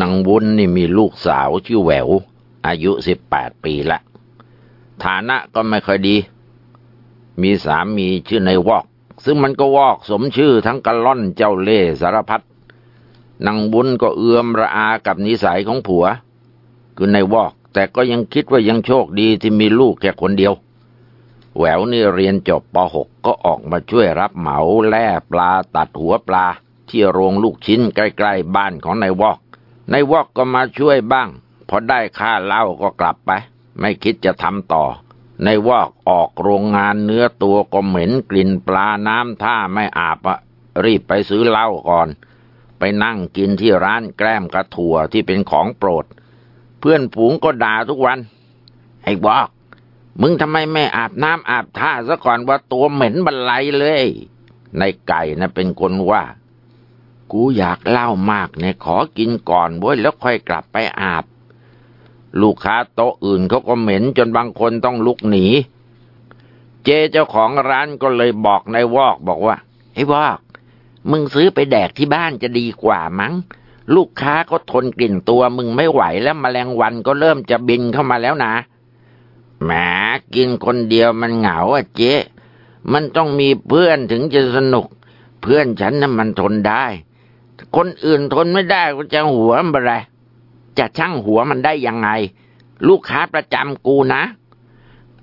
นางวุ้นนี่มีลูกสาวชื่อแหวว อายุสิบแปดปีละ ฐานะก็ไม่ค่อยดี มีสามีชื่อในวอก ซึ่งมันก็วอกสมชื่อทั้งกะล่อนเจ้าเล่สารพัดนางบุญก็เอื้อมระอากับนิสัยของผัว คือในวอก แต่ก็ยังคิดว่ายังโชคดีที่มีลูกแค่คนเดียว แหววนี่เรียนจบป .6 ก็ออกมาช่วยรับเหมาแล่ปลาตัดหัวปลา ที่โรงลูกชิ้นใกล้ ๆ บ้านของนายวอก ในวอกก็มาช่วยบ้าง พอได้ค่าเหล้าก็กลับไป ไม่คิดจะทำต่อ ในวอกออกโรงงานเนื้อตัวก็เหม็นกลิ่นปลาน้ำท่าไม่อาบอะรีบไปซื้อเหล้าก่อน ไปนั่งกินที่ร้านแกล้มกระถั่วที่เป็นของโปรด เพื่อนฝูงก็ด่าทุกวัน ไอ้บอก มึงทำไมไม่อาบน้ำอาบท่าซะก่อนว่าตัวเหม็นบันไลเลย ในไก่นะเป็นคนว่า กูอยากเล่ามากเนี่ยขอกินก่อนบ้ยแล้วค่อยกลับไปอาบ ลูกค้าโต๊ะอื่นเขาก็เหม็นจนบางคนต้องลุกหนี เจเจ้าของร้านก็เลยบอกนายวอกบอกว่าไอ้วอก มึงซื้อไปแดกที่บ้านจะดีกว่ามั้ง ลูกค้าก็ทนกลิ่นตัวมึงไม่ไหวแล้วมแมลงวันก็เริ่มจะบินเข้ามาแล้วนะแหมกินคนเดียวมันเหงาอะเจ๊ มันต้องมีเพื่อนถึงจะสนุก เพื่อนฉันน่ะมันทนได้ คนอื่นทนไม่ได้ก็จะหัวมันอะไรจะช่างหัวมันได้ยังไง ลูกค้าประจำกูนะ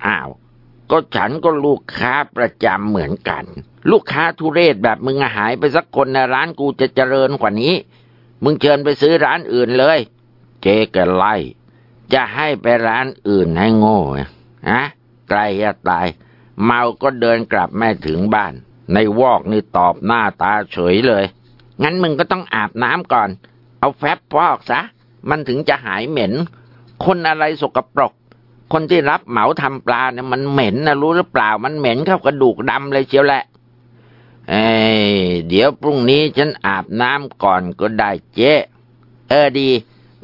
อ้าว ก็ฉันก็ลูกค้าประจำเหมือนกัน ลูกค้าทุเรศแบบมึงหายไปสักคนในร้านกูจะเจริญกว่านี้ มึงเชิญไปซื้อร้านอื่นเลย เจ๊ก็ไล่ จะให้ไปร้านอื่นให้โง่ฮะไกลจะตาย เมาก็เดินกลับแม่ถึงบ้าน ในวอกนี่ตอบหน้าตาเฉยเลย งั้นมึงก็ต้องอาบน้ำก่อน เอาแฟบฟอกซะ มันถึงจะหายเหม็น คนอะไรสกปรก คนที่รับเหมาทำปลาเนี่ยมันเหม็นนะรู้หรือเปล่า มันเหม็นเข้ากระดูกดำเลยเชียวแหละเอ้เดี๋ยวพรุ่งนี้ฉันอาบน้ำก่อนก็ได้เจ๊เออดี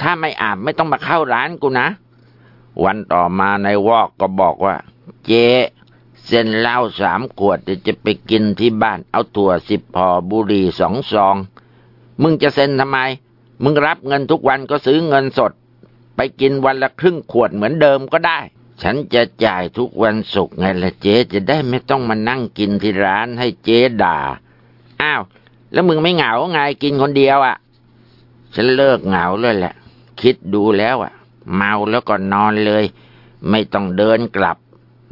ถ้าไม่อาบไม่ต้องมาเข้าร้านกูนะ วันต่อมาในวอกก็บอกว่า เจ๊ เส้นเหล้าสามขวดจะไปกินที่บ้านเอาถั่วสิบพอบุหรี่สองซอง มึงจะเซ็นทำไม มึงรับเงินทุกวันก็ซื้อเงินสด ไปกินวันละครึ่งขวดเหมือนเดิมก็ได้ ฉันจะจ่ายทุกวันศุกร์ไงละเจ๊จะได้ไม่ต้องมานั่งกินที่ร้านให้เจ๊ด่า อ้าว แล้วมึงไม่เหงาไงกินคนเดียวอะ่ะ ฉันเลิกเหงาเลยแหละ คิดดูแล้วอะ่ะ เมาแล้วก็นอนเลย ไม่ต้องเดินกลับ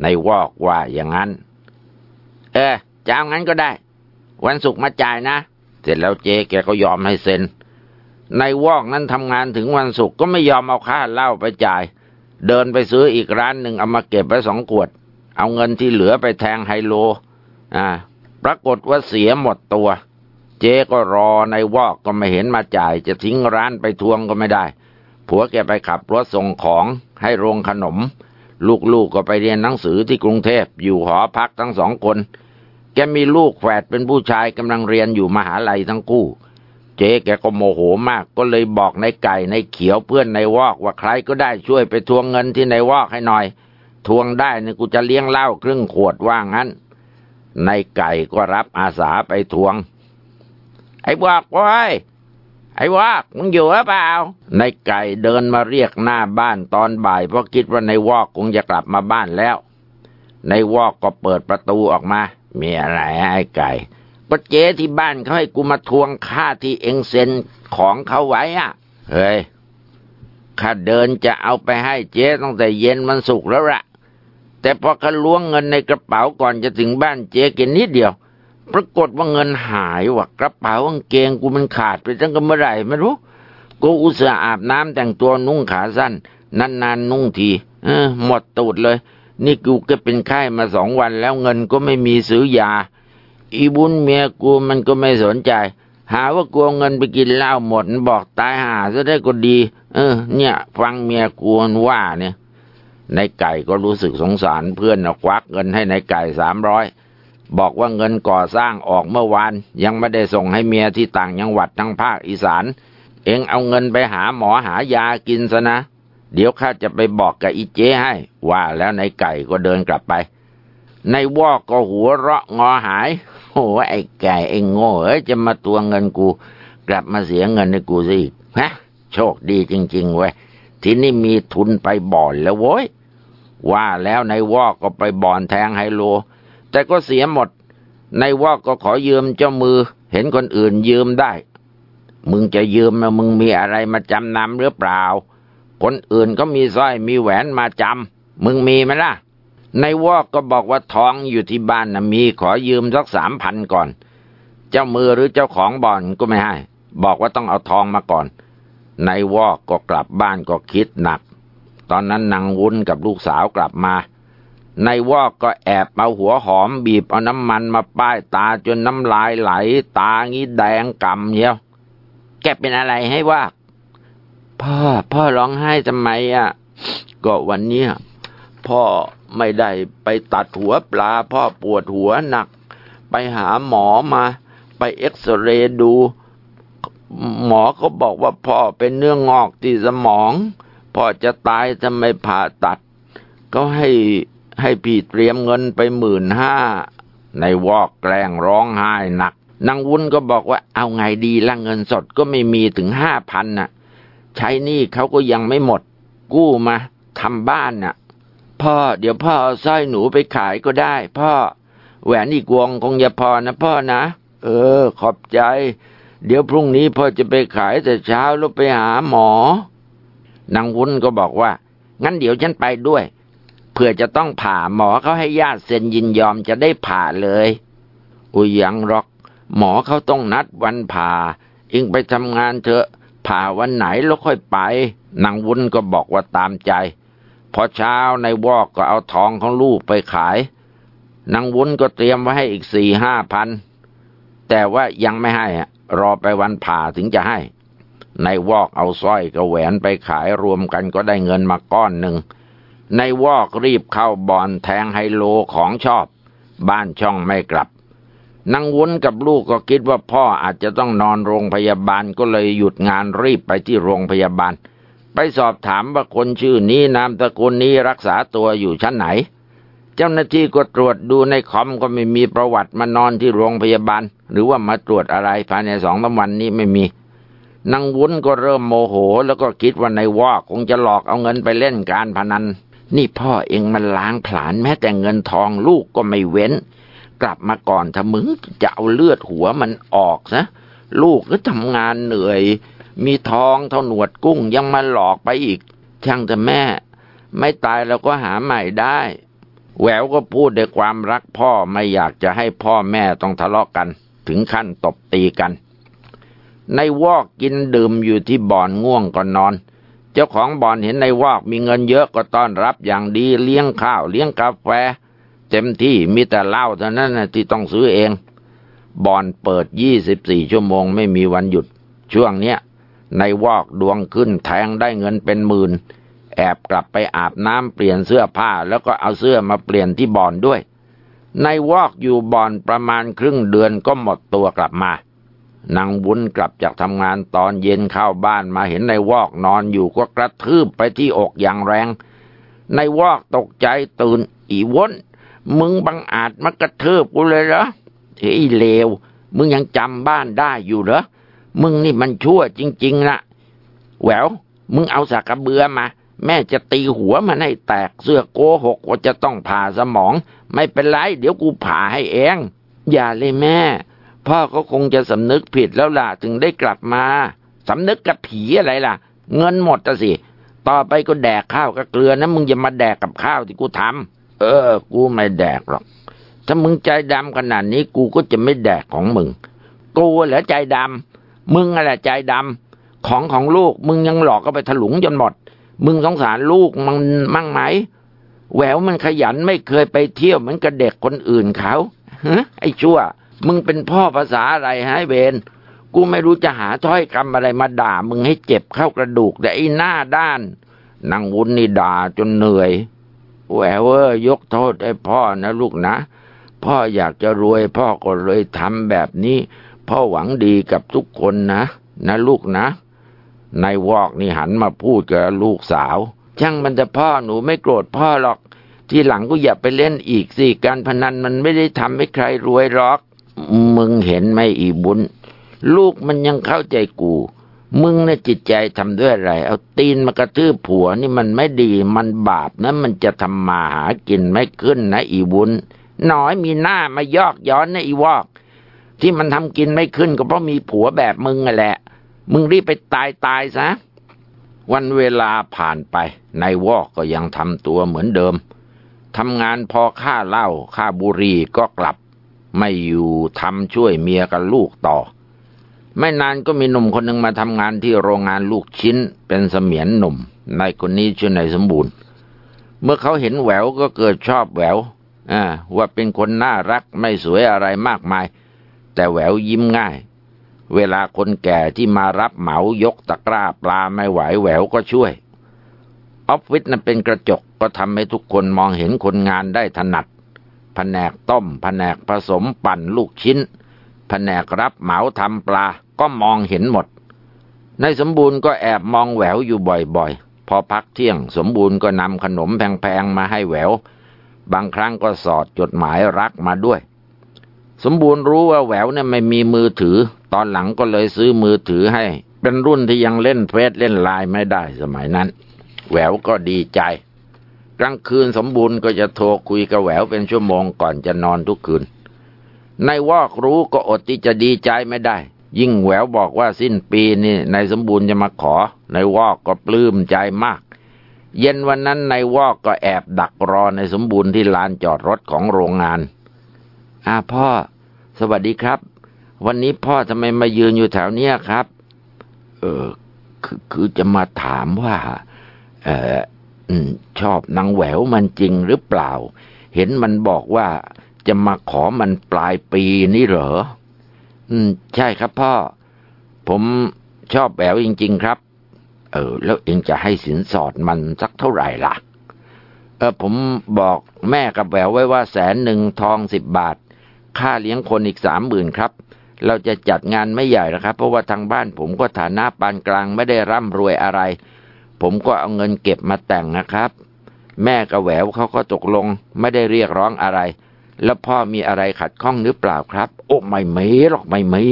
ในวอกว่าอย่างนั้น เออจะเอางั้นก็ได้ วันศุกร์มาจ่ายนะ เสร็จแล้วเจ๊แกก็ยอมให้เซ็นในวอกนั้นทำงานถึงวันศุกร์ก็ไม่ยอมเอาค่าเหล้าไปจ่าย เดินไปซื้ออีกร้านหนึ่งเอามาเก็บไว้สองขวด เอาเงินที่เหลือไปแทงไฮโล อ่า ปรากฏว่าเสียหมดตัว เจ๊ก็รอในวอกก็ไม่เห็นมาจ่าย จะทิ้งร้านไปทวงก็ไม่ได้ ผัวแกไปขับรถส่งของให้โรงขนม ลูกๆกก็ไปเรียนหนังสือที่กรุงเทพอยู่หอพักทั้งสองคน แกมีลูกแฝดเป็นผู้ชายกำลังเรียนอยู่มหาลัยทั้งคู่ เจ๊แกก็โมโหมากก็เลยบอกในไก่ในเขียวเพื่อนในวอกว่าใครก็ได้ช่วยไปทวงเงินที่ในวอกให้หน่อย ทวงได้เนี่ยกูจะเลี้ยงเหล้าครึ่งขวดว่างั้นในไก่ก็รับอาสาไปทวง ไอ้วอกว้ย ไอ้วอกมึงอยู่หรือเปล่า ในไก่เดินมาเรียกหน้าบ้านตอนบ่าย เพราะคิดว่าในวอกคงจะกลับมาบ้านแล้ว ในวอกก็เปิดประตูออกมา มีอะไรไอ้ไก่ก็เจ๊ที่บ้านเขาให้กูมาทวงค่าที่เองเซ็นของเขาไว้อะเฮ้ยข้าเดินจะเอาไปให้เจ๊ตั้งแต่เย็นมันสุกแล้วละแต่พอเขาล้วงเงินในกระเป๋าก่อนจะถึงบ้านเจ๊กินนิดเดียว ปรากฏว่าเงินหายว่ะกระเป๋ากางเกงกูมันขาดไปตั้งแต่เมื่อไหร่ไม่รู้กูอุตส่าห์อาบน้ำแต่งตัวนุ่งขาสั้น นานๆนุ่งทีเออหมดตูดเลย นี่กูก็เป็นไข้มาสองวันแล้วเงินก็ไม่มีซื้อยา อีบุญเมียกูมันก็ไม่สนใจ หาว่ากลัวเงินไปกินเหล้าหมดบอกตายหาซะได้ก็ดี เออ เนี่ย ฟังเมียกูว่าเนี่ยในไก่ก็รู้สึกสงสารเพื่อนควักเงินให้ในไก่สามร้อย บอกว่าเงินก่อสร้างออกเมื่อวาน ยังไม่ได้ส่งให้เมียที่ต่างจังหวัดทั้งภาคอีสาน เองเอาเงินไปหาหมอหายากินซะนะ เดี๋ยวข้าจะไปบอกกับอีเจ้ให้ ว่าแล้วในไก่ก็เดินกลับไป ในวอกก็หัวเราะงอหาย โอ้ไอ้แก่ไอ้โง่เอ้ยจะมาตัวเงินกู กลับมาเสียเงินให้กูสิฮะ โชคดีจริงๆเว้ยที่นี่มีทุนไปบ่อนแล้วโว้ยว่าแล้วในวอกก็ไปบ่อนแทงไฮโล แต่ก็เสียหมด ในวอกก็ขอยืมเจ้ามือ เห็นคนอื่นยืมได้ มึงจะยืมมามึงมีอะไรมาจำนำหรือเปล่า คนอื่นก็มีสร้อยมีแหวนมาจำมึงมีไหมล่ะ ในวอกก็บอกว่าทองอยู่ที่บ้านนะมีขอยืมสักสามพันก่อน เจ้ามือหรือเจ้าของบ่อนก็ไม่ให้ บอกว่าต้องเอาทองมาก่อน ในวอกก็กลับบ้านก็คิดหนัก ตอนนั้นนางวุ้นกับลูกสาวกลับมา ในวอกก็แอบเอาหัวหอมบีบเอาน้ำมันมาป้ายตาจนน้ำลายไหล ตางี้แดงกำเชียวแกเป็นอะไรให้วาก พ่อ พ่อร้องไห้ทำไมอะ ก็วันเนี้ยพ่อไม่ได้ไปตัดหัวปลา พ่อปวดหัวหนัก ไปหาหมอมา ไปเอ็กซเรย์ดู หมอเขาบอกว่าพ่อเป็นเนื้องอกที่สมอง พ่อจะตายทำไมผ่าตัด ก็ให้ ให้พี่เตรียมเงินไปหมื่นห้าในวอกแกล้งร้องไห้หนักนางวุ้นก็บอกว่าเอาไงดีละเงินสดก็ไม่มีถึงห้าพันน่ะ ใช้หนี้เขาก็ยังไม่หมด กู้มาทำบ้านน่ะ พ่อเดี๋ยวพ่อเอาสร้อยหนูไปขายก็ได้ พ่อ แหวนอีกวงคงจะพอนะพ่อนะ เออ ขอบใจ เดี๋ยวพรุ่งนี้พ่อจะไปขายแต่เช้าแล้วไปหาหมอ นางวุ้นก็บอกว่า งั้นเดี๋ยวฉันไปด้วย เพื่อจะต้องผ่าหมอเขาให้ญาติเซ็นยินยอมจะได้ผ่าเลยอุยยังรอก หมอเขาต้องนัดวันผ่าอิงไปทำงานเถอะผ่าวันไหนแล้วค่อยไปนางวุ้นก็บอกว่าตามใจ พอเช้าในวอกก็เอาทองของลูกไปขายนางวุ้นก็เตรียมไว้ให้อีกสี่ห้าพันแต่ว่ายังไม่ให้รอไปวันผ่าถึงจะให้ ในวอกเอาสร้อยกับแหวนไปขายรวมกันก็ได้เงินมาก้อนหนึ่ง ในวอกรีบเข้าบอนแทงไฮโลของชอบ บ้านช่องไม่กลับนางวุ้นกับลูกก็คิดว่าพ่ออาจจะต้องนอนโรงพยาบาลก็เลยหยุดงานรีบไปที่โรงพยาบาล ไปสอบถามว่าคนชื่อนี้นามตระกูลนี้รักษาตัวอยู่ชั้นไหน เจ้าหน้าที่ก็ตรวจดูในคอมก็ไม่มีประวัติมานอนที่โรงพยาบาล หรือว่ามาตรวจอะไรภายในสองสาวันนี้ไม่มีนางวุ้นก็เริ่มโมโห แล้วก็คิดว่าในวอกคงจะหลอกเอาเงินไปเล่นการพนัน นี่พ่อเองมันล้างผลาญแม้แต่เงินทองลูกก็ไม่เว้น กลับมาก่อนถ้ามึงจะเอาเลือดหัวมันออกนะลูกก็ทำงานเหนื่อย มีทองเท่าหนวดกุ้งยังมาหลอกไปอีก ช่างแต่แม่ ไม่ตายเราก็หาใหม่ได้ แหววก็พูดด้วยความรักพ่อไม่อยากจะให้พ่อแม่ต้องทะเลาะกัน ถึงขั้นตบตีกัน ในวอกกินดื่มอยู่ที่บ่อนง่วงก็นอน เจ้าของบ่อนเห็นในวอกมีเงินเยอะก็ต้อนรับอย่างดีเลี้ยงข้าวเลี้ยงกาแฟ เต็มที่มีแต่เหล้าเท่านั้นนะที่ต้องซื้อเองบ่อนเปิดยี่สิบสี่ชั่วโมงไม่มีวันหยุด ช่วงเนี้ยในวอกดวงขึ้นแทงได้เงินเป็นหมื่น แอบกลับไปอาบน้ำเปลี่ยนเสื้อผ้า แล้วก็เอาเสื้อมาเปลี่ยนที่บ่อนด้วย ในวอกอยู่บ่อนประมาณครึ่งเดือนก็หมดตัวกลับมา นางวุ้นกลับจากทำงานตอนเย็นเข้าบ้านมาเห็นในวอกนอนอยู่ก็กระทืบไปที่อกอย่างแรง ในวอกตกใจตื่นอีว้น มึงบังอาจมากระทืบกูเลยเหรอเฮ้ยเลว มึงยังจำบ้านได้อยู่เหรอ มึงนี่มันชั่วจริง ๆนะแหวว มึงเอาสากกระเบือมา แม่จะตีหัวมันให้แตกเสื้อโกหกว่าจะต้องผ่าสมอง ไม่เป็นไร เดี๋ยวกูผ่าให้เอง อย่าเลยแม่ พ่อก็คงจะสำนึกผิดแล้วล่ะถึงได้กลับมาสำนึกกับผีอะไรล่ะ เงินหมดอะสิ ต่อไปก็แดกข้าวกับเกลือนะมึงอย่ามาแดกกับข้าวที่กูทำเออ กูไม่แดกหรอก ถ้ามึงใจดำขนาดนี้กูก็จะไม่แดกของมึง กูเหรอใจดำมึงอะไรใจดำของของลูกมึงยังหลอกก็ไปถลุงจนหมด มึงสงสารลูกมันมั่งไหมแหววมันขยันไม่เคยไปเที่ยวเหมือนกับเด็กคนอื่นเขาฮะไอ้ชั่ว มึงเป็นพ่อภาษาอะไรฮะเบนกูไม่รู้จะหาถ้อยคำอะไรมาด่า มึงให้เจ็บเข้ากระดูก แต่ไอ้หน้าด้านนางวุ้นนี่ด่าจนเหนื่อยแหววเอ้ยกโทษให้พ่อนะลูกนะ พ่ออยากจะรวยพ่อก็เลยทำแบบนี้ พ่อหวังดีกับทุกคนนะ นะลูกนะนายวอกนี่หันมาพูดกับลูกสาว ช่างมันจะพ่อหนูไม่โกรธพ่อหรอก ทีหลังก็อย่าไปเล่นอีกสิ การพนันมันไม่ได้ทำให้ใครรวยหรอก มึงเห็นไหมอีบุญ ลูกมันยังเข้าใจกู มึงเนี่ยจิตใจทำด้วยอะไร เอาตีนมากระทืบผัวนี่มันไม่ดี มันบาปนะ มันจะทำมาหากินไม่ขึ้นนะอีวุ้นน้อยมีหน้ามายอกย้อนนะอีวอก ที่มันทำกินไม่ขึ้นก็เพราะมีผัวแบบมึงแหละ มึงรีบไปตายตายซะ วันเวลาผ่านไปนายวอกก็ยังทำตัวเหมือนเดิมทำงานพอค่าเหล้าค่าบุหรี่ก็กลับ ไม่อยู่ทำช่วยเมียกับลูกต่อ ไม่นานก็มีหนุ่มคนหนึ่งมาทำงานที่โรงงานลูกชิ้น เป็นเสมียนหนุ่มนายคนนี้ชื่อนายสมบูรณ์ เมื่อเขาเห็นแหววก็เกิดชอบแหววว่าเป็นคนน่ารักไม่สวยอะไรมากมาย แต่แหววยิ้มง่าย เวลาคนแก่ที่มารับเหมายกตะกร้าปลาไม่ไหวแหววก็ช่วย ออฟฟิศนั้นเป็นกระจกก็ทำให้ทุกคนมองเห็นคนงานได้ถนัด แผนกต้ม แผนกผสมปั่นลูกชิ้น แผนกรับเหมาทำปลาก็มองเห็นหมด ในสมบูรณ์ก็แอบมองแหววอยู่บ่อยๆ พอพักเที่ยงสมบูรณ์ก็นำขนมแพงๆมาให้แหวว บางครั้งก็สอดจดหมายรักมาด้วย สมบูรณ์รู้ว่าแหววเนี่ยไม่มีมือถือ ตอนหลังก็เลยซื้อมือถือให้ เป็นรุ่นที่ยังเล่นเฟซเล่นไลน์ไม่ได้สมัยนั้น แหววก็ดีใจ กลางคืนสมบูรณ์ก็จะโทรคุยกับแหววเป็นชั่วโมงก่อนจะนอนทุกคืนในวอกรู้ก็อดที่จะดีใจไม่ได้ ยิ่งแหววบอกว่าสิ้นปีนี่นายสมบูรณ์จะมาขอ ในวอกก็ปลื้มใจมาก เย็นวันนั้นในวอกก็แอบดักรอในสมบูรณ์ที่ลานจอดรถของโรงงานอาพ่อ สวัสดีครับ วันนี้พ่อทำไมมายืนอยู่แถวเนี้ยครับ เออคือคือจะมาถามว่า เออ ชอบนางแหววมันจริงหรือเปล่า เห็นมันบอกว่าจะมาขอมันปลายปีนี่เหรอ อืม ใช่ครับพ่อ ผมชอบแหววจริง ๆ ครับ เออ แล้วเองจะให้สินสอดมันสักเท่าไหร่ล่ะ เออ ผมบอกแม่กับแหววไว้ว่าแสนหนึ่งทองสิบบาท ค่าเลี้ยงคนอีกสามหมื่นครับเราจะจัดงานไม่ใหญ่นะครับ เพราะว่าทางบ้านผมก็ฐานะปานกลางไม่ได้ร่ำรวยอะไร ผมก็เอาเงินเก็บมาแต่งนะครับ แม่กับแหววเขาก็ตกลงไม่ได้เรียกร้องอะไร แล้วพ่อมีอะไรขัดข้องหรือเปล่าครับ โอ้ไม่มีหรอกไม่มี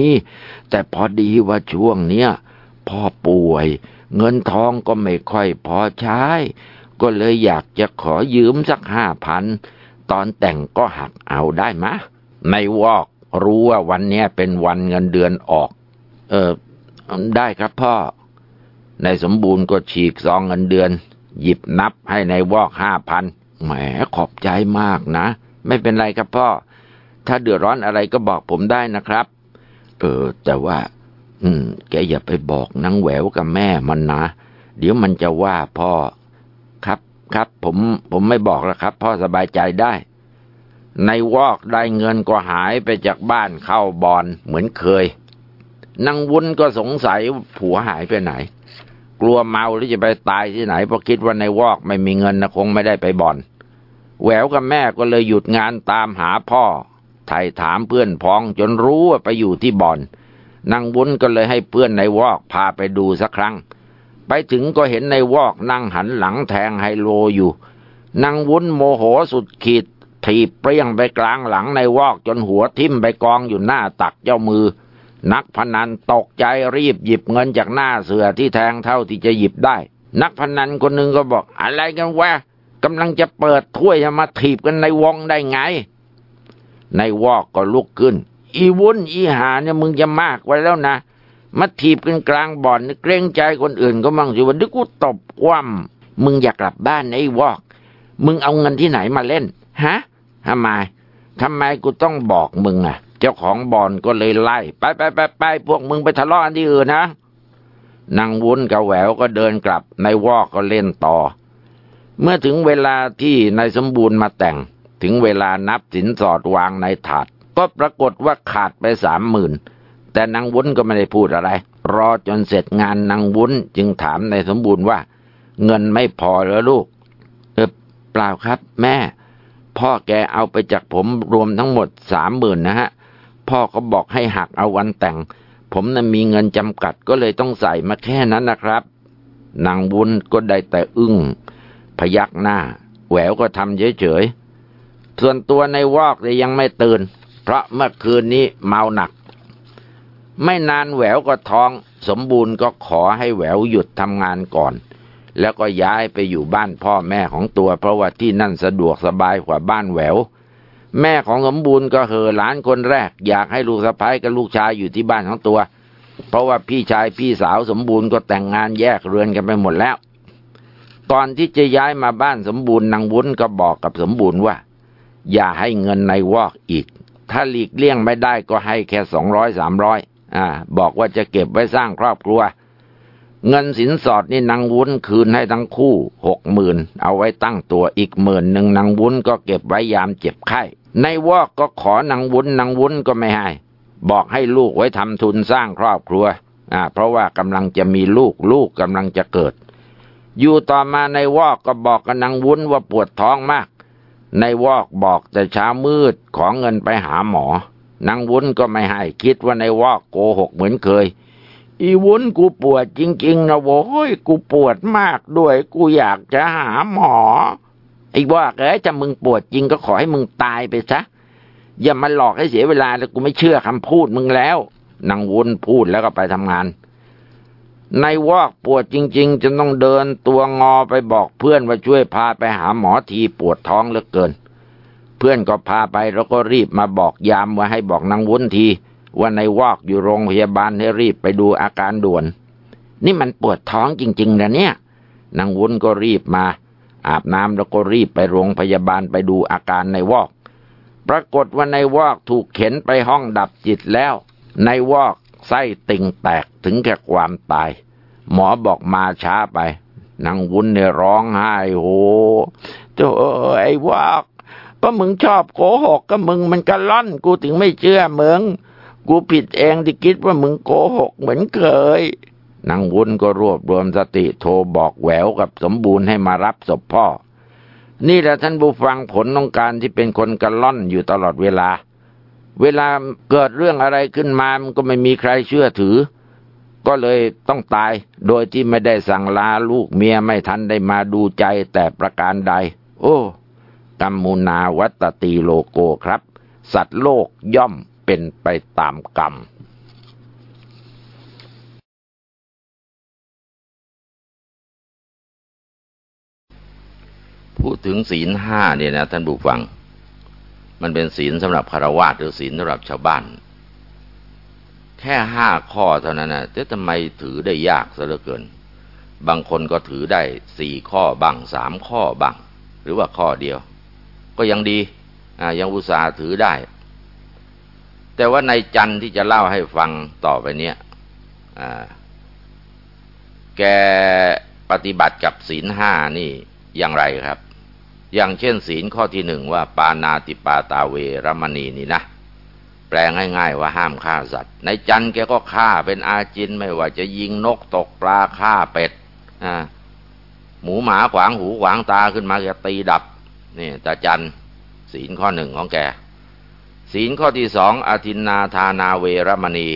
แต่พอดีว่าช่วงเนี้ยพ่อป่วย เงินทองก็ไม่ค่อยพอใช้ ก็เลยอยากจะขอยืมสักห้าพันตอนแต่งก็หักเอาได้มะในวอกรู้ว่าวันนี้เป็นวันเงินเดือนออก เออได้ครับพ่อ นายสมบูรณ์ก็ฉีกซองเงินเดือน หยิบนับให้ในวอกห้าพันแหมขอบใจมากนะ ไม่เป็นไรครับพ่อ ถ้าเดือดร้อนอะไรก็บอกผมได้นะครับ เออ แต่ว่า อืม แกอย่าไปบอกนางแหววกับแม่มันนะ เดี๋ยวมันจะว่าพ่อ ครับครับ ผมผมไม่บอกแล้วครับ พ่อสบายใจได้ในวอกได้เงินก็หายไปจากบ้านเข้าบอนเหมือนเคยนางวุ้นก็สงสัยผัวหายไปไหน กลัวเมาหรือจะไปตายที่ไหนเพราะคิดว่าในวอกไม่มีเงินนะคงไม่ได้ไปบ่อน แหววกับแม่ก็เลยหยุดงานตามหาพ่อไถ่ถามเพื่อนพ้องจนรู้ว่าไปอยู่ที่บ่อนนางวุ้นก็เลยให้เพื่อนในวอกพาไปดูสักครั้ง ไปถึงก็เห็นในวอกนั่งหันหลังแทงไฮโลอยู่นางวุ้นโมโหสุดขีดถีบเปรี้ยงไปกลางหลังในวอกจนหัวทิ่มไปกองอยู่หน้าตักเจ้ามือ นักพนันตกใจรีบหยิบเงินจากหน้าเสือที่แทงเท่าที่จะหยิบได้ นักพนันคนหนึ่งก็บอกอะไรกันวะกำลังจะเปิดถ้วยจะมาถีบกันในวงได้ไง ในวอกก็ลุกขึ้น อีวุ้นอีหาเนี่ยมึงจะมากไว้แล้วนะ มาถีบกันกลางบ่อนเกรงใจคนอื่นก็มั่งสิวันนี้กูตบคว่ำมึงอยากกลับบ้านไอ้วอก มึงเอาเงินที่ไหนมาเล่น ฮะทำไมทำไมกูต้องบอกมึงอะ เจ้าของบ่อนก็เลยไล่ ไปไปไปไปพวกมึงไปทะเลาะกันที่อื่นนะนางวุ้นกับแหววก็เดินกลับในวอกก็เล่นต่อ เมื่อถึงเวลาที่นายสมบูรณ์มาแต่ง ถึงเวลานับสินสอดวางในถาด ก็ปรากฏว่าขาดไปสามหมื่นแต่นางวุ้นก็ไม่ได้พูดอะไร รอจนเสร็จงานนางวุ้นจึงถามนายสมบูรณ์ว่า เงินไม่พอแล้วลูกเออเปล่าครับ แม่ พ่อแกเอาไปจากผมรวมทั้งหมดสามหมื่นนะฮะ พ่อเขาบอกให้หักเอาวันแต่ง ผมนะ่ะมีเงินจำกัดก็เลยต้องใส่มาแค่นั้นนะครับนางบุญก็ได้แต่อึ้ง พยักหน้า แหววก็ทำเฉยๆ ส่วนตัวในวอกเลยยังไม่ตื่น เพราะเมื่อคืนนี้เมาหนัก ไม่นานแหววก็ท้อง สมบูรณ์ก็ขอให้แหววหยุดทำงานก่อน แล้วก็ย้ายไปอยู่บ้านพ่อแม่ของตัว เพราะว่าที่นั่นสะดวกสบายกว่าบ้านแหวว แม่ของสมบูรณ์ก็เหอหลานคนแรก อยากให้ลูกสะพ้ายกับลูกชายอยู่ที่บ้านของตัว เพราะว่าพี่ชายพี่สาวสมบูรณ์ก็แต่งงานแยกเรือนกันไปหมดแล้วตอนที่จะย้ายมาบ้านสมบูรณ์นางวุ้นก็บอกกับสมบูรณ์ว่า อย่าให้เงินในวอกอีก ถ้าหลีกเลี่ยงไม่ได้ก็ให้แค่สองร้อยสามร้อยอ่า บอกว่าจะเก็บไว้สร้างครอบครัว เงินสินสอดนี่นางวุ้นคืนให้ทั้งคู่หกหมื่นเอาไว้ตั้งตัวอีกหมื่นหนึ่งนางวุ้นก็เก็บไว้ยามเจ็บไข้ ในวอกก็ขอนางวุ้นนางวุ้นก็ไม่ให้ บอกให้ลูกไว้ทำทุนสร้างครอบครัวอ่าเพราะว่ากำลังจะมีลูกลูกกำลังจะเกิด อยู่ต่อมาในวอกก็บอกกับนางวุ้นว่าปวดท้องมาก ในวอกบอกแต่เช้ามืดขอเงินไปหาหมอนางวุ้นก็ไม่ให้คิดว่าในวอกโกหกเหมือนเคย อีวุ้นกูปวดจริงๆนะโว้ยกูปวดมากด้วยกูอยากจะหาหมอ ไอ้วอกเอ้ยจะมึงปวดจริงก็ขอให้มึงตายไปซะอย่ามาหลอกให้เสียเวลาแล้วกูไม่เชื่อคำพูดมึงแล้วนางวนพูดแล้วก็ไปทำงานในวอกปวดจริง ๆจนต้องเดินตัวงอไปบอกเพื่อนว่าช่วยพาไปหาหมอทีปวดท้องเหลือเกิน เพื่อนก็พาไปแล้วก็รีบมาบอกยามว่าให้บอกนางวุ้นที ว่าในวอกอยู่โรงพยาบาลให้รีบไปดูอาการด่วน นี่มันปวดท้องจริงๆนะเนี่ยนางวุ้นก็รีบมา อาบน้ำแล้วก็รีบไปโรงพยาบาลไปดูอาการในวอก ปรากฏว่าในวอกถูกเข็นไปห้องดับจิตแล้ว ในวอกไส้ติ่งแตกถึงแก่ความตาย หมอบอกมาช้าไปนางวุ้นเนี่ยร้องไห้โหโธ่ไอ้วอกก็มึงชอบโกหกก็มึงมันกะล่อน กูถึงไม่เชื่อมึง กูผิดเองที่คิดว่ามึงโกหกเหมือนเคย นางวุ้นก็รวบรวมสติโทรบอกแหววกับสมบูรณ์ให้มารับศพพ่อ นี่แหละท่านผู้ฟังผลของการที่เป็นคนกระล่อนอยู่ตลอดเวลา เวลาเกิดเรื่องอะไรขึ้นมามันก็ไม่มีใครเชื่อถือ ก็เลยต้องตายโดยที่ไม่ได้สั่งลาลูกเมียไม่ทันได้มาดูใจแต่ประการใด โอ้กัมมุนาวัตตีโลโกครับ สัตว์โลกย่อมเป็นไปตามกรรม พูดถึงศีลห้าเนี่ยนะท่านผู้ฟัง มันเป็นศีลสำหรับคารวะหรือศีลสำหรับชาวบ้าน แค่ห้าข้อเท่านั้นนะแต่ทำไมถือได้ยากซะเหลือเกิน บางคนก็ถือได้สี่ข้อบ้างสามข้อบ้าง หรือว่าข้อเดียว ก็ยังดีอ่ายังอุตส่าห์ถือได้ แต่ว่าในจันที่จะเล่าให้ฟังต่อไปเนี้ยอ่าแกปฏิบัติกับศีลห้านี่อย่างไรครับ อย่างเช่นศีลข้อที่หนึ่งว่าปานาติปาตาเวรมณีนี่นะ แปลง่ายๆว่าห้ามฆ่าสัตว์ ในจันแกก็ฆ่าเป็นอาจินไม่ว่าจะยิงนกตกปลาฆ่าเป็ดอ่าหมูหมาขวางหูขวางตาขึ้นมาแกตีดับนี่ตาจันศีลข้อหนึ่งของแก ศีลข้อที่สองอาทินนาธานาเวรมณี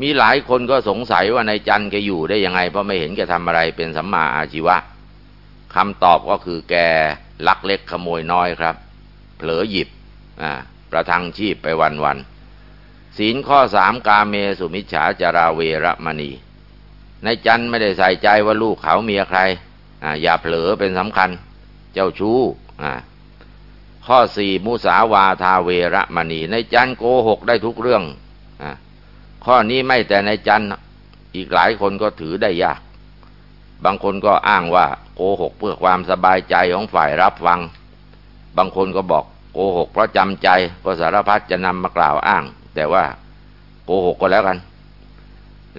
มีหลายคนก็สงสัยว่าในจันแกอยู่ได้ยังไง เพราะไม่เห็นแกทำอะไรเป็นสัมมาอาชีวะ คำตอบก็คือแกลักเล็กขโมยน้อยครับ เผลอหยิบประทังชีพไปวันวันศีลข้อสามกาเมสุมิจฉาจาราเวรมณี ในจันไม่ได้ใส่ใจว่าลูกเขาเมียใครออย่าเผลอเป็นสำคัญ เจ้าชู้ข้อสี่มุสาวาทาเวระมณี ในจันโกหกได้ทุกเรื่องอข้อนี้ไม่แต่ในจันอีกหลายคนก็ถือได้ยาก บางคนก็อ้างว่า โกหกเพื่อความสบายใจของฝ่ายรับฟัง บางคนก็บอกโกหกเพราะจำใจก็สารพัดจะนำมากล่าวอ้าง แต่ว่าโกหกก็แล้วกัน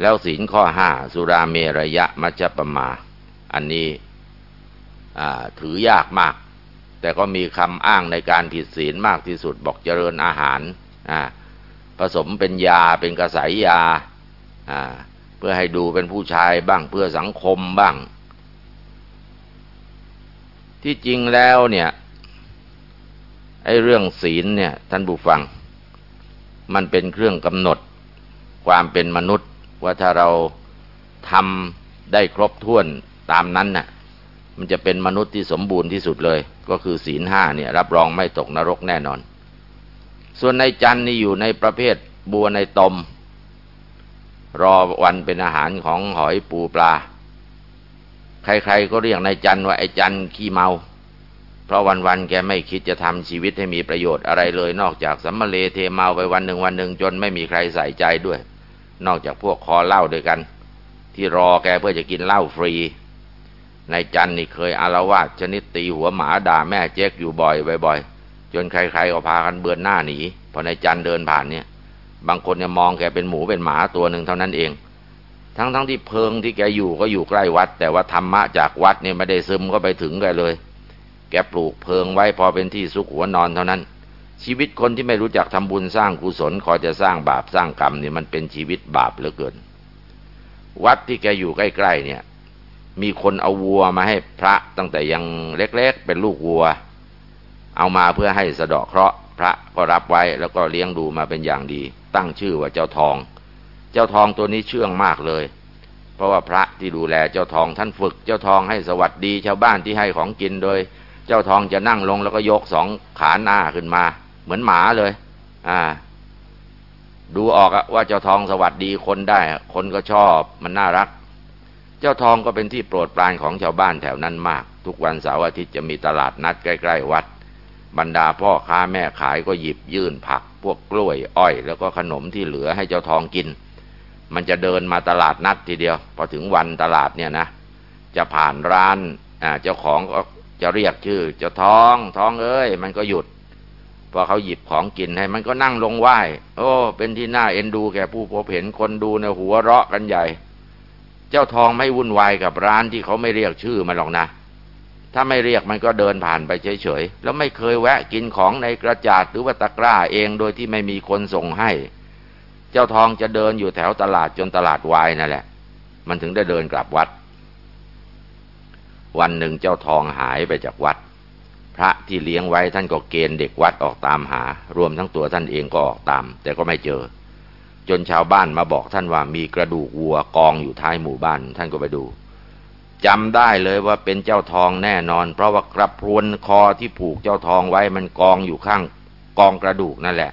แล้วศีลข้อห้าสุราเมรยะมัจจปมา อันนี้ถือยากมาก แต่ก็มีคำอ้างในการผิดศีลมากที่สุดบอกเจริญอาหารผสมเป็นยาเป็นกระสายยาเพื่อให้ดูเป็นผู้ชายบ้างเพื่อสังคมบ้าง ที่จริงแล้วเนี่ยไอ้เรื่องศีลเนี่ย ท่านผู้ฟัง มันเป็นเครื่องกำหนดความเป็นมนุษย์ ว่าถ้าเราทำได้ครบถ้วนตามนั้นน่ะ มันจะเป็นมนุษย์ที่สมบูรณ์ที่สุดเลย ก็คือศีลห้าเนี่ย รับรองไม่ตกนรกแน่นอน ส่วนในจันนี่อยู่ในประเภทบัวในตม รอวันเป็นอาหารของหอยปูปลา ใครๆก็เรียกนายจันว่าไอ้จันขี้เมา เพราะวันๆแกไม่คิดจะทำชีวิตให้มีประโยชน์อะไรเลยนอกจากสัมมาเลเทเมาไปวันหนึ่งวันหนึ่งจนไม่มีใครใส่ใจด้วย นอกจากพวกคอเหล้าด้วยกัน ที่รอแกเพื่อจะกินเหล้าฟรีนายจันนี่เคยอารวาสชนิดตีหัวหมาด่าแม่เจ๊กอยู่บ่อยบ่อยจนใครๆก็พากันเบือนหน้าหนีพอนายจันเดินผ่านเนี่ย บางคนเนี่ยมองแกเป็นหมูเป็นหมาตัวหนึ่งเท่านั้นเอง ทั้งๆทที่เพิงที่แกอยู่ก็อยู่ใกล้วัด แต่ว่าธรรมะจากวัดเนี่ยไม่ได้ซึมก็ไปถึงแกเลย แกปลูกเพิงไว้พอเป็นที่สุขหัวนอนเท่านั้น ชีวิตคนที่ไม่รู้จักทำบุญสร้างกุศลคอยจะสร้างบาปสร้างกรรมเนี่ยมันเป็นชีวิตบาปเหลือเกิน วัดที่แกอยู่ใกล้ๆเนี่ย มีคนเอาวัวมาให้พระตั้งแต่ยังเล็กๆ เป็นลูกวัว เอามาเพื่อให้สะเดาะเคราะห์พระก็รับไว้แล้วก็เลี้ยงดูมาเป็นอย่างดี ตั้งชื่อว่าเจ้าทอง เจ้าทองตัวนี้เชื่องมากเลย เพราะว่าพระที่ดูแลเจ้าทองท่านฝึก เจ้าทองให้สวัสดีชาวบ้านที่ให้ของกินโดย เจ้าทองจะนั่งลงแล้วก็ยกสองขาหน้าขึ้นมา เหมือนหมาเลย อ่า ดูออกว่าเจ้าทองสวัสดีคนได้ คนก็ชอบมันน่ารัก เจ้าทองก็เป็นที่โปรดปรานของชาวบ้านแถวนั้นมาก ทุกวันเสาร์อาทิตย์จะมีตลาดนัดใกล้ๆวัดบรรดาพ่อค้าแม่ขายก็หยิบยื่นผัก พวกกล้วยอ้อย แล้วก็ขนมที่เหลือให้เจ้าทองกิน มันจะเดินมาตลาดนัดทีเดียว พอถึงวันตลาดเนี่ยนะ จะผ่านร้านอ่าเจ้าของก็จะเรียกชื่อเจ้าทองทองเอ้ย มันก็หยุด พอเขาหยิบของกินให้ มันก็นั่งลงไหว้ โอ้ เป็นที่น่าเอ็นดูแก่ผู้พบเห็นคนดูในหัวเราะกันใหญ่ เจ้าทองไม่วุ่นวายกับร้านที่เขาไม่เรียกชื่อมันหรอกนะ ถ้าไม่เรียกมันก็เดินผ่านไปเฉยๆ แล้วไม่เคยแวะกินของในกระจาดหรือว่าตะกร้าเองโดยที่ไม่มีคนส่งให้ เจ้าทองจะเดินอยู่แถวตลาดจนตลาดวายนั่นแหละ มันถึงได้เดินกลับวัด วันหนึ่งเจ้าทองหายไปจากวัด พระที่เลี้ยงไว้ท่านก็เกณฑ์เด็กวัดออกตามหา รวมทั้งตัวท่านเองก็ออกตาม แต่ก็ไม่เจอ จนชาวบ้านมาบอกท่านว่ามีกระดูกวัวกองอยู่ท้ายหมู่บ้าน ท่านก็ไปดูจำได้เลยว่าเป็นเจ้าทองแน่นอน เพราะว่ากระพรวนคอที่ผูกเจ้าทองไว้มันกองอยู่ข้างกองกระดูกนั่นแหละ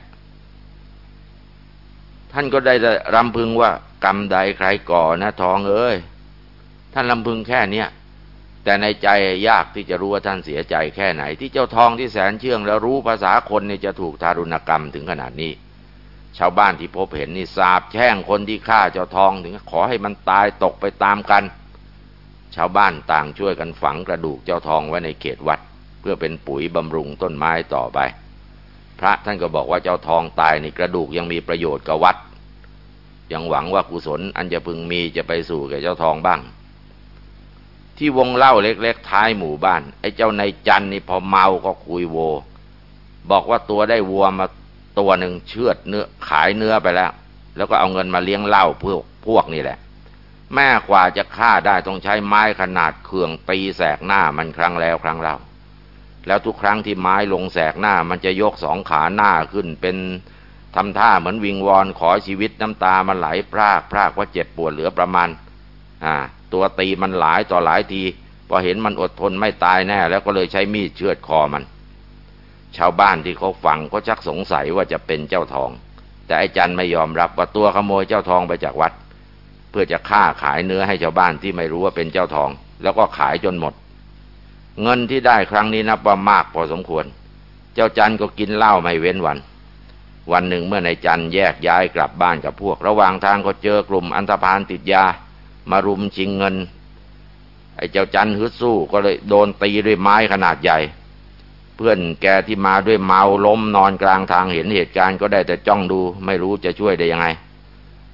ท่านก็ได้รำพึงว่ากรรมใดใครก่อนะทองเอ้ย ท่านรำพึงแค่เนี้ยแต่ในใจยากที่จะรู้ว่าท่านเสียใจแค่ไหน ที่เจ้าทองที่แสนเชื่อง แล้วรู้ภาษาคนเนี่ยจะถูกทารุณกรรมถึงขนาดนี้ ชาวบ้านที่พบเห็นนี่สาบแช่งคนที่ฆ่าเจ้าทองถึงขอให้มันตายตกไปตามกัน ชาวบ้านต่างช่วยกันฝังกระดูกเจ้าทองไว้ในเขตวัด เพื่อเป็นปุ๋ยบำรุงต้นไม้ต่อไป พระท่านก็บอกว่าเจ้าทองตายในกระดูกยังมีประโยชน์กับวัด ยังหวังว่ากุศลอันจะพึงมีจะไปสู่แก่เจ้าทองบ้าง ที่วงเล่าเล็กๆท้ายหมู่บ้าน ไอ้เจ้าในจันนี่พอเมาก็คุยโว บอกว่าตัวได้วัวมาตัวหนึ่งเชือดเนื้อขายเนื้อไปแล้ว แล้วก็เอาเงินมาเลี้ยงเหล้าพวกพวกนี่แหละ แม่กว่าจะฆ่าได้ต้องใช้ไม้ขนาดเขื่องตีแสกหน้ามันครั้งแล้วครั้งเล่าแล้วทุกครั้งที่ไม้ลงแสกหน้ามันจะยกสองขาหน้าขึ้นเป็น ทำท่าเหมือนวิงวอนขอชีวิตน้ำตามันไหลพรากพรากว่าเจ็บปวดเหลือประมาณอ่าตัวตีมันหลายต่อหลายทีพอเห็นมันอดทนไม่ตายแน่ แล้วก็เลยใช้มีดเชือดคอมัน ชาวบ้านที่เขาฟังก็ชักสงสัยว่าจะเป็นเจ้าทอง แต่ไอ้จันไม่ยอมรับว่าตัวขโมยเจ้าทองไปจากวัด เพื่อจะฆ่าขายเนื้อให้ชาวบ้านที่ไม่รู้ว่าเป็นเจ้าทอง แล้วก็ขายจนหมด เงินที่ได้ครั้งนี้นับว่ามากพอสมควร เจ้าจันก็กินเหล้าไม่เว้นวัน วันหนึ่งเมื่อในจันแยกย้ายกลับบ้านกับพวก ระหว่างทางก็เจอกลุ่มอันธพาลติดยา มารุมชิงเงิน ไอ้เจ้าจันฮึดสู้ก็เลยโดนตีด้วยไม้ขนาดใหญ่ เพื่อนแกที่มาด้วยเมาล้มนอนกลางทางเห็นเหตุการณ์ก็ได้แต่จ้องดู ไม่รู้จะช่วยได้ยังไง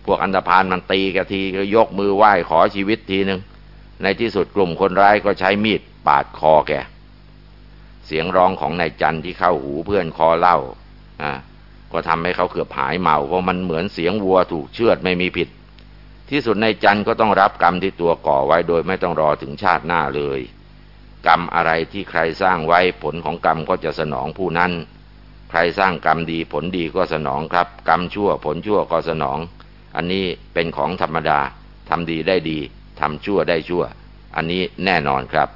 พวกอันธพาลมันตีแกทีก็ยกมือไหว้ขอชีวิตทีหนึ่งในที่สุดกลุ่มคนร้ายก็ใช้มีดปาดคอแก เสียงร้องของนายจันที่เข้าหูเพื่อนคอเล่าอ่า ก็ทำให้เขาเกือบหายเมาเพราะมันเหมือนเสียงวัวถูกเชือดไม่มีผิด ที่สุดในจันก็ต้องรับกรรมที่ตัวก่อไว้โดยไม่ต้องรอถึงชาติหน้าเลย กรรมอะไรที่ใครสร้างไว้ผลของกรรมก็จะสนองผู้นั้น ใครสร้างกรรมดีผลดีก็สนองครับ กรรมชั่วผลชั่วก็สนอง อันนี้เป็นของธรรมดาทำดีได้ดีทำชั่วได้ชั่ว อันนี้แน่นอนครับ